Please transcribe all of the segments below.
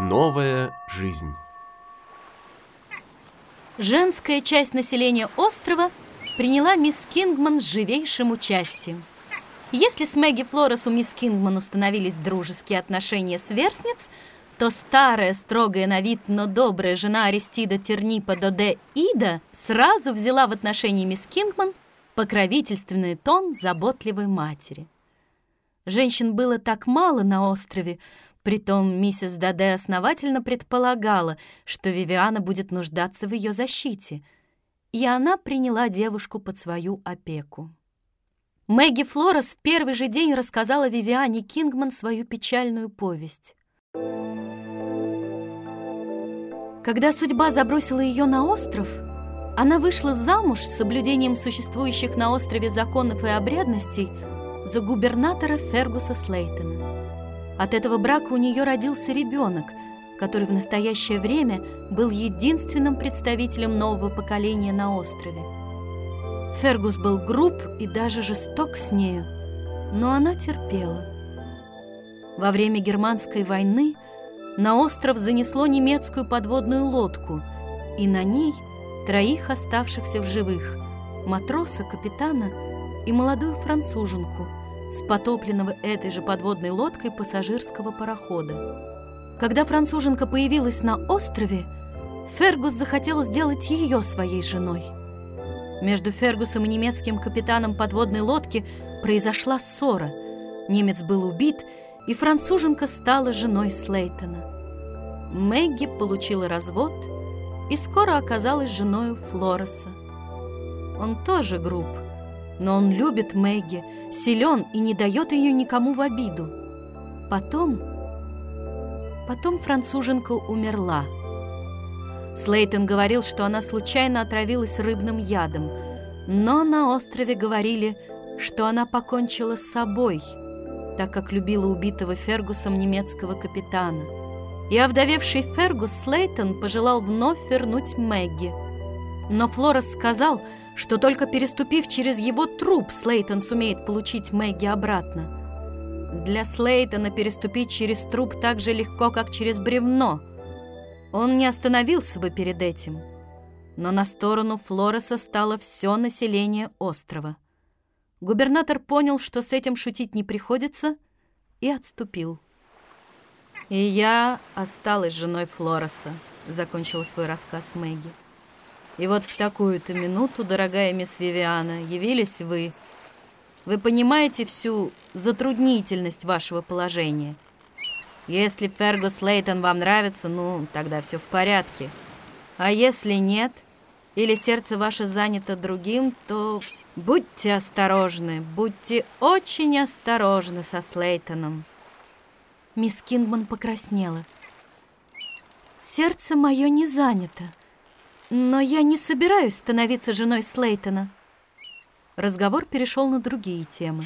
Новая жизнь. Женская часть населения острова приняла мисс Кингман с живейшим участием. Если с Мэгги Флорес у мисс Кингман установились дружеские отношения сверстниц, то старая, строгая на вид, но добрая жена Аристида Тернипа Доде Ида сразу взяла в отношении мисс Кингман покровительственный тон заботливой матери. Женщин было так мало на острове, притом миссис Даде основательно предполагала, что Вивиана будет нуждаться в ее защите, и она приняла девушку под свою опеку. Мэгги Флорес в первый же день рассказала Вивиане Кингман свою печальную повесть. Когда судьба забросила ее на остров, она вышла замуж с соблюдением существующих на острове законов и обрядностей за губернатора Фергуса Слейтона. От этого брака у нее родился ребенок, который в настоящее время был единственным представителем нового поколения на острове. Фергус был груб и даже жесток с нею, но она терпела. Во время германской войны – на остров занесло немецкую подводную лодку, и на ней троих оставшихся в живых – матроса, капитана и молодую француженку с потопленного этой же подводной лодкой пассажирского парохода. Когда француженка появилась на острове, Фергус захотел сделать ее своей женой. Между Фергусом и немецким капитаном подводной лодки произошла ссора. Немец был убит – и француженка стала женой Слейтона. Мэгги получила развод и скоро оказалась женой Флореса. Он тоже груб, но он любит Мэгги, силен и не дает ее никому в обиду. Потом... Потом француженка умерла. Слейтон говорил, что она случайно отравилась рыбным ядом, но на острове говорили, что она покончила с собой – так как любила убитого Фергусом немецкого капитана. И овдовевший Фергус Слейтон пожелал вновь вернуть Мэгги. Но Флорес сказал, что только переступив через его труп, Слейтон сумеет получить Мэгги обратно. Для Слейтона переступить через труп так же легко, как через бревно. Он не остановился бы перед этим. Но на сторону Флореса стало все население острова. Губернатор понял, что с этим шутить не приходится, и отступил. «И я осталась женой Флореса», — закончила свой рассказ Мэгги. «И вот в такую-то минуту, дорогая мисс Вивиана, явились вы. Вы понимаете всю затруднительность вашего положения. Если Фергус Лейтон вам нравится, ну, тогда все в порядке. А если нет, или сердце ваше занято другим, то Будьте осторожны, будьте очень осторожны со Слейтоном. Мисс Кингман покраснела. Сердце мое не занято, но я не собираюсь становиться женой Слейтона. Разговор перешел на другие темы.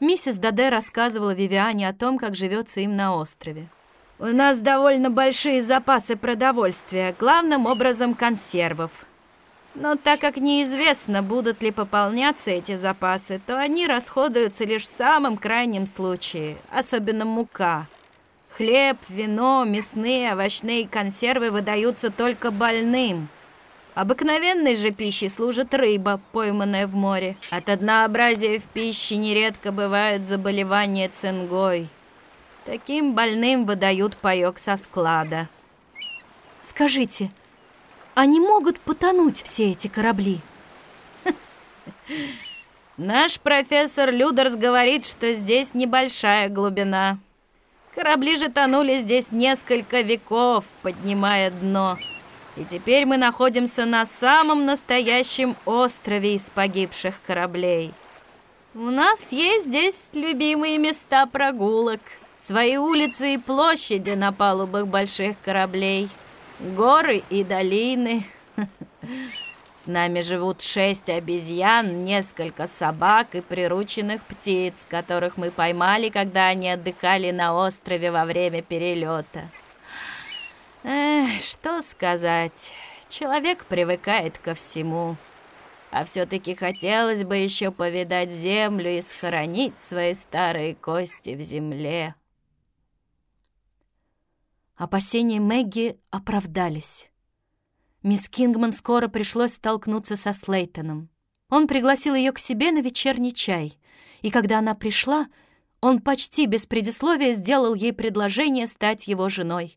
Миссис Даде рассказывала Вивиане о том, как живется им на острове. «У нас довольно большие запасы продовольствия, главным образом консервов», но так как неизвестно, будут ли пополняться эти запасы, то они расходуются лишь в самом крайнем случае, особенно мука. Хлеб, вино, мясные, овощные консервы выдаются только больным. Обыкновенной же пищей служит рыба, пойманная в море. От однообразия в пище нередко бывают заболевания цингой. Таким больным выдают паёк со склада. Скажите, они могут потонуть все эти корабли. Наш профессор Людерс говорит, что здесь небольшая глубина. Корабли же тонули здесь несколько веков, поднимая дно. И теперь мы находимся на самом настоящем острове из погибших кораблей. У нас есть здесь любимые места прогулок, свои улицы и площади на палубах больших кораблей – горы и долины. С нами живут шесть обезьян, несколько собак и прирученных птиц, которых мы поймали, когда они отдыхали на острове во время перелета. Эх, что сказать, человек привыкает ко всему. А все-таки хотелось бы еще повидать землю и схоронить свои старые кости в земле. Опасения Мэгги оправдались. Мисс Кингман скоро пришлось столкнуться со Слейтоном. Он пригласил ее к себе на вечерний чай, и когда она пришла, он почти без предисловия сделал ей предложение стать его женой.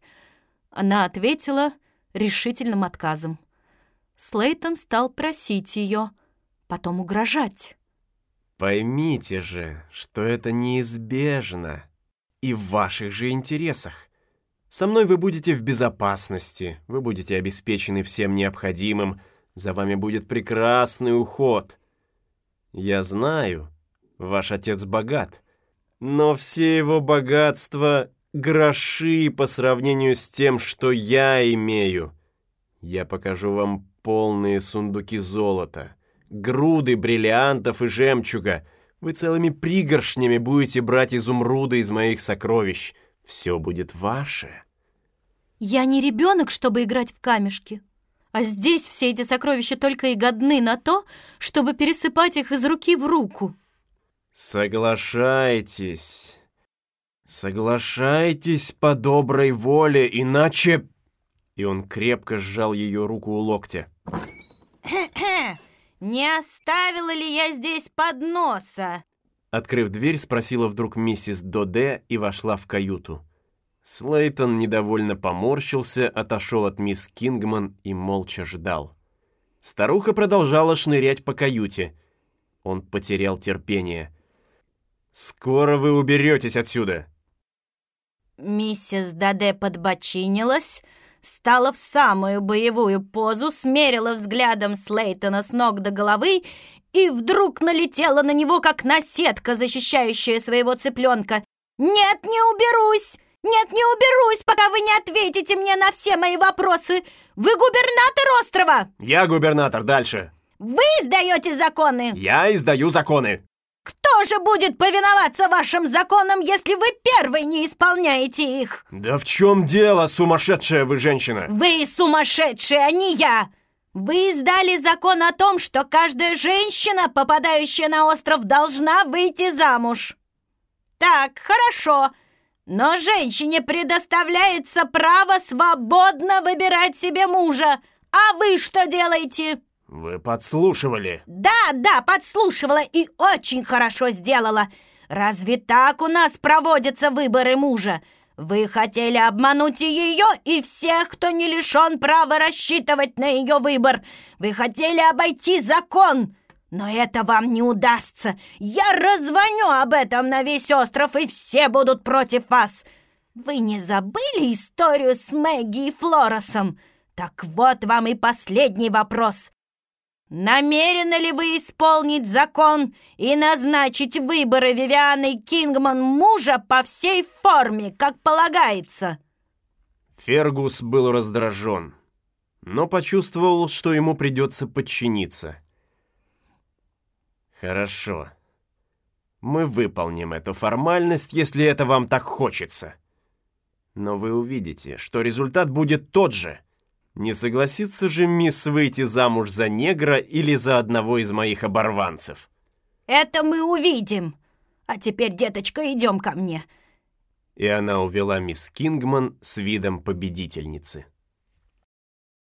Она ответила решительным отказом. Слейтон стал просить ее, потом угрожать. «Поймите же, что это неизбежно и в ваших же интересах. Со мной вы будете в безопасности, вы будете обеспечены всем необходимым, за вами будет прекрасный уход. Я знаю, ваш отец богат, но все его богатства — гроши по сравнению с тем, что я имею. Я покажу вам полные сундуки золота, груды бриллиантов и жемчуга. Вы целыми пригоршнями будете брать изумруды из моих сокровищ. Все будет ваше. Я не ребенок, чтобы играть в камешки. А здесь все эти сокровища только и годны на то, чтобы пересыпать их из руки в руку. Соглашайтесь. Соглашайтесь по доброй воле, иначе... И он крепко сжал ее руку у локтя. «Не оставила ли я здесь подноса?» Открыв дверь, спросила вдруг миссис Доде и вошла в каюту. Слейтон недовольно поморщился, отошел от мисс Кингман и молча ждал. Старуха продолжала шнырять по каюте. Он потерял терпение. «Скоро вы уберетесь отсюда!» Миссис Даде подбочинилась, стала в самую боевую позу, смерила взглядом Слейтона с ног до головы и вдруг налетела на него, как наседка, защищающая своего цыпленка. «Нет, не уберусь! «Нет, не уберусь, пока вы не ответите мне на все мои вопросы! Вы губернатор острова!» «Я губернатор, дальше!» «Вы издаете законы!» «Я издаю законы!» «Кто же будет повиноваться вашим законам, если вы первый не исполняете их?» «Да в чем дело, сумасшедшая вы женщина?» «Вы сумасшедшая, а не я!» Вы издали закон о том, что каждая женщина, попадающая на остров, должна выйти замуж. Так, хорошо. Но женщине предоставляется право свободно выбирать себе мужа. А вы что делаете? Вы подслушивали. Да, да, подслушивала и очень хорошо сделала. Разве так у нас проводятся выборы мужа? Вы хотели обмануть ее и всех, кто не лишен права рассчитывать на ее выбор. Вы хотели обойти закон. Но это вам не удастся. Я раззвоню об этом на весь остров, и все будут против вас. Вы не забыли историю с Мэгги и Флоросом? Так вот вам и последний вопрос. Намерены ли вы исполнить закон и назначить выборы Вивианы Кингман мужа по всей форме, как полагается?» Фергус был раздражен, но почувствовал, что ему придется подчиниться. Хорошо. Мы выполним эту формальность, если это вам так хочется. Но вы увидите, что результат будет тот же. Не согласится же мисс выйти замуж за негра или за одного из моих оборванцев? Это мы увидим. А теперь, деточка, идем ко мне. И она увела мисс Кингман с видом победительницы.